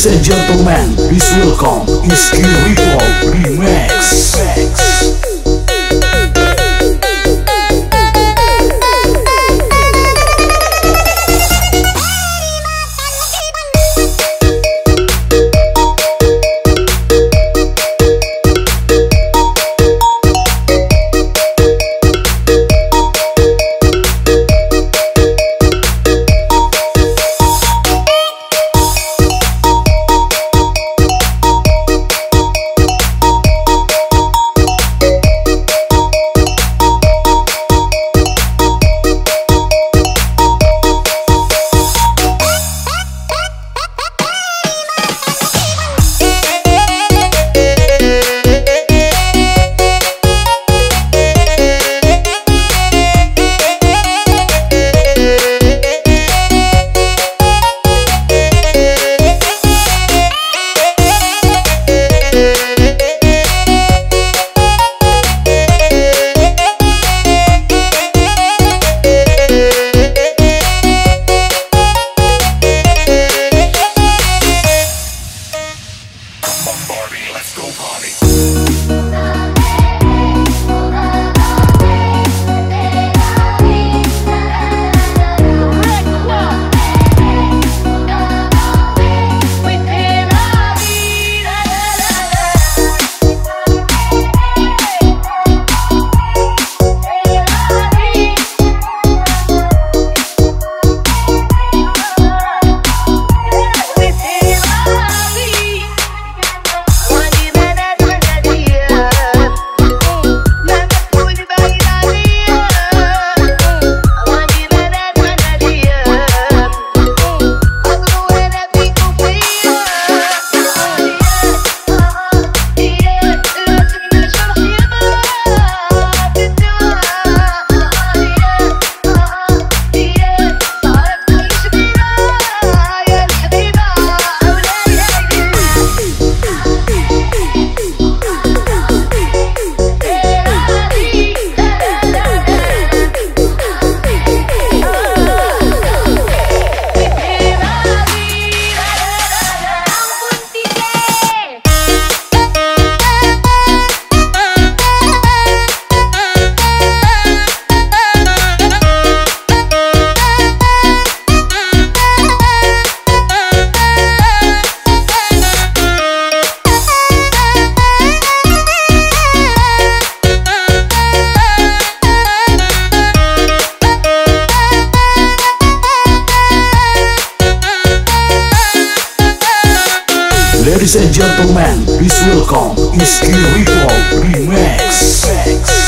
Ladies and gentlemen, please welcome Iski Ritual Remix. Ladies and gentlemen, please welcome Iski Ritual Remix.